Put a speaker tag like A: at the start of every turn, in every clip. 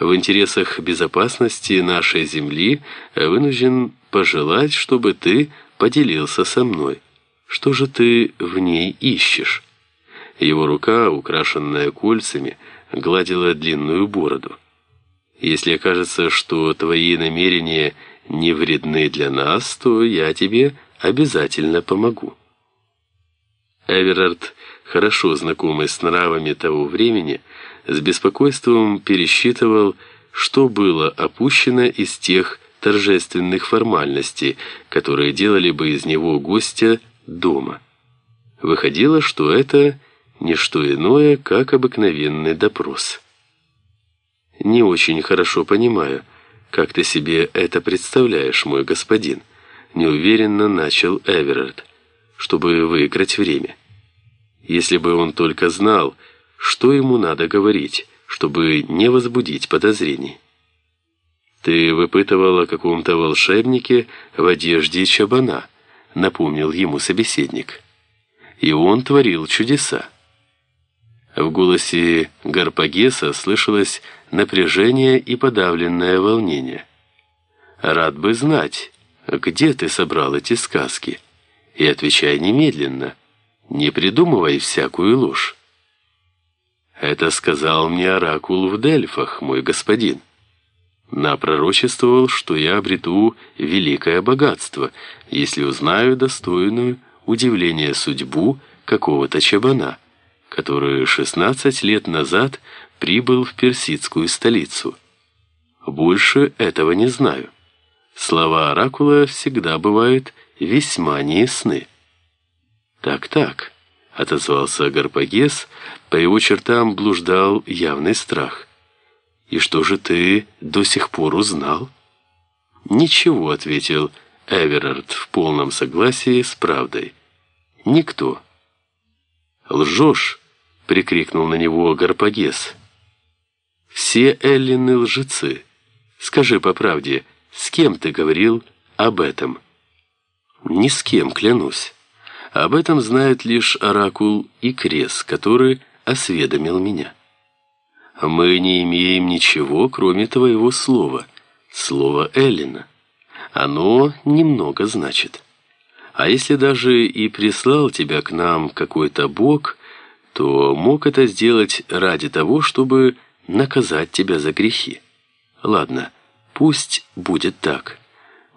A: в интересах безопасности нашей земли вынужден пожелать, чтобы ты поделился со мной. Что же ты в ней ищешь?» Его рука, украшенная кольцами, гладила длинную бороду. «Если окажется, что твои намерения не вредны для нас, то я тебе обязательно помогу». Эверард, хорошо знакомый с нравами того времени, с беспокойством пересчитывал, что было опущено из тех торжественных формальностей, которые делали бы из него гостя дома. Выходило, что это не что иное, как обыкновенный допрос. «Не очень хорошо понимаю, как ты себе это представляешь, мой господин», неуверенно начал Эверард, чтобы выиграть время. Если бы он только знал, что ему надо говорить, чтобы не возбудить подозрений. «Ты выпытывал о каком-то волшебнике в одежде чабана», напомнил ему собеседник. «И он творил чудеса». В голосе Гарпагеса слышалось напряжение и подавленное волнение. «Рад бы знать, где ты собрал эти сказки? И отвечай немедленно, не придумывай всякую ложь». «Это сказал мне оракул в Дельфах, мой господин. Напророчествовал, что я обрету великое богатство, если узнаю достойную удивления судьбу какого-то чабана» который 16 лет назад прибыл в персидскую столицу. Больше этого не знаю. Слова оракула всегда бывают весьма неясны. «Так-так», — отозвался Гарпагес, по его чертам блуждал явный страх. «И что же ты до сих пор узнал?» «Ничего», — ответил Эверард в полном согласии с правдой. «Никто». «Лжешь!» — прикрикнул на него Гарпагес. «Все эллины лжецы. Скажи по правде, с кем ты говорил об этом?» «Ни с кем, клянусь. Об этом знает лишь Оракул и Крес, который осведомил меня. Мы не имеем ничего, кроме твоего слова, слова Эллина. Оно немного значит». А если даже и прислал тебя к нам какой-то бог, то мог это сделать ради того, чтобы наказать тебя за грехи. Ладно, пусть будет так.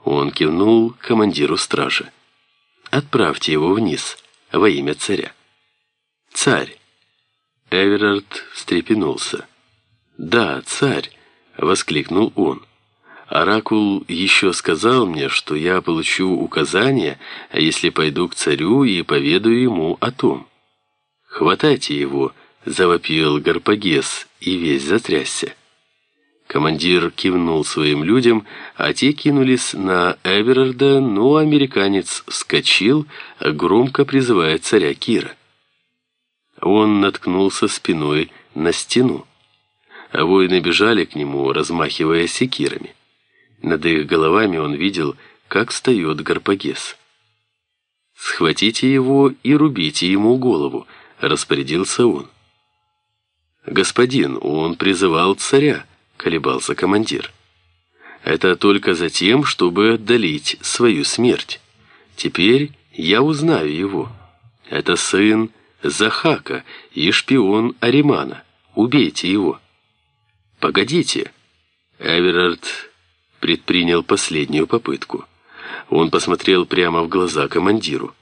A: Он кивнул командиру стражи. Отправьте его вниз во имя царя. Царь. Эверард встрепенулся. «Да, царь!» — воскликнул он. Оракул еще сказал мне, что я получу указание, если пойду к царю и поведаю ему о том. «Хватайте его!» — завопил Гарпагес и весь затрясся. Командир кивнул своим людям, а те кинулись на Эверарда, но американец вскочил, громко призывая царя Кира. Он наткнулся спиной на стену. А воины бежали к нему, размахивая секирами. Над их головами он видел, как встает Гарпагес. «Схватите его и рубите ему голову», — распорядился он. «Господин, он призывал царя», — колебался командир. «Это только за тем, чтобы отдалить свою смерть. Теперь я узнаю его. Это сын Захака и шпион Аримана. Убейте его». «Погодите». Эверард предпринял последнюю попытку. Он посмотрел прямо в глаза командиру.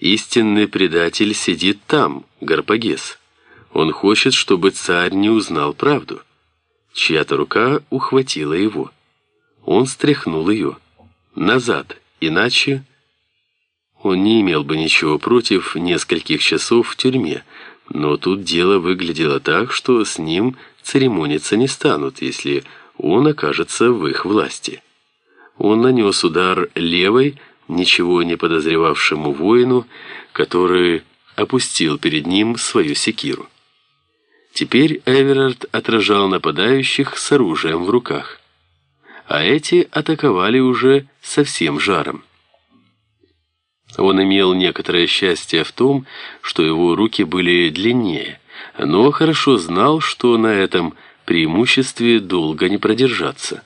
A: «Истинный предатель сидит там, Гарпагес. Он хочет, чтобы царь не узнал правду». Чья-то рука ухватила его. Он стряхнул ее. Назад, иначе... Он не имел бы ничего против нескольких часов в тюрьме, но тут дело выглядело так, что с ним церемониться не станут, если он окажется в их власти. Он нанес удар левой, ничего не подозревавшему воину, который опустил перед ним свою секиру. Теперь Эверард отражал нападающих с оружием в руках. А эти атаковали уже со всем жаром. Он имел некоторое счастье в том, что его руки были длиннее, но хорошо знал, что на этом преимуществе долго не продержаться.